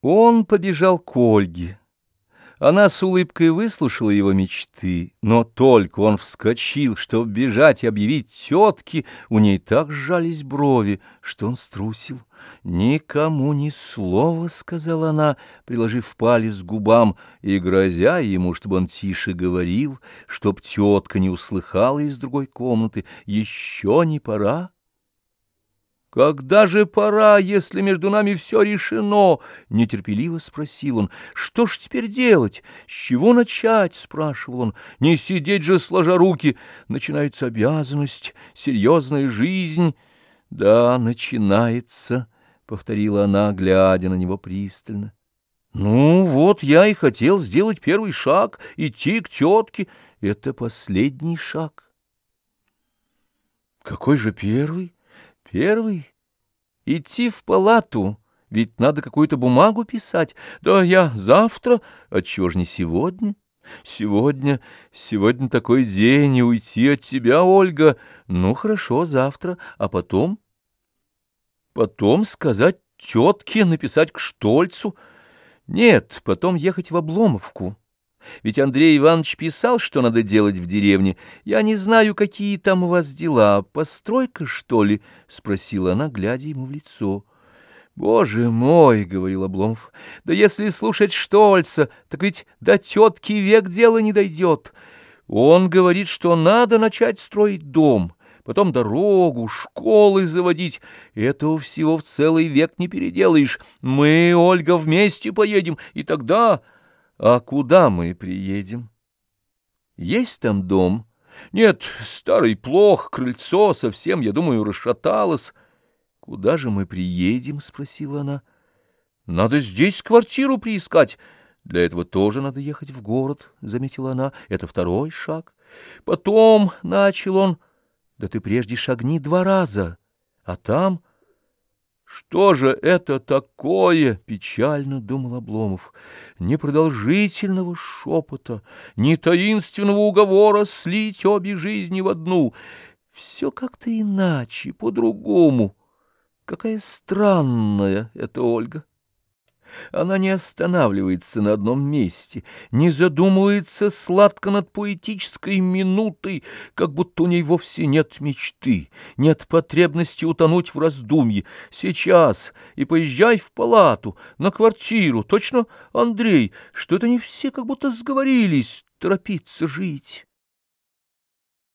Он побежал к Ольге. Она с улыбкой выслушала его мечты, но только он вскочил, чтобы бежать и объявить тетке, у ней так сжались брови, что он струсил. «Никому ни слова», — сказала она, приложив палец к губам и грозя ему, чтобы он тише говорил, чтоб тетка не услыхала из другой комнаты. «Еще не пора». «Когда же пора, если между нами все решено?» — нетерпеливо спросил он. «Что ж теперь делать? С чего начать?» — спрашивал он. «Не сидеть же, сложа руки. Начинается обязанность, серьезная жизнь». «Да, начинается», — повторила она, глядя на него пристально. «Ну, вот я и хотел сделать первый шаг, идти к тетке. Это последний шаг». «Какой же первый?» Первый — идти в палату, ведь надо какую-то бумагу писать. Да я завтра, отчего же не сегодня? Сегодня, сегодня такой день, и уйти от тебя, Ольга. Ну, хорошо, завтра, а потом? Потом сказать тетке, написать к Штольцу. Нет, потом ехать в Обломовку. Ведь Андрей Иванович писал, что надо делать в деревне. Я не знаю, какие там у вас дела. Постройка, что ли? — спросила она, глядя ему в лицо. «Боже мой!» — говорил Обломов. «Да если слушать Штольца, так ведь до тетки век дело не дойдет. Он говорит, что надо начать строить дом, потом дорогу, школы заводить. Этого всего в целый век не переделаешь. Мы, Ольга, вместе поедем, и тогда...» А куда мы приедем? Есть там дом? Нет, старый плох, крыльцо совсем, я думаю, расшаталось. Куда же мы приедем? — спросила она. Надо здесь квартиру приискать. Для этого тоже надо ехать в город, — заметила она. Это второй шаг. Потом, — начал он, — да ты прежде шагни два раза, а там... Что же это такое, печально думал Обломов, ни продолжительного шепота, ни таинственного уговора слить обе жизни в одну. Все как-то иначе, по-другому. Какая странная эта Ольга. Она не останавливается на одном месте, не задумывается сладко над поэтической минутой, как будто у ней вовсе нет мечты, нет потребности утонуть в раздумье. Сейчас и поезжай в палату, на квартиру. Точно, Андрей, что это не все как будто сговорились торопиться жить».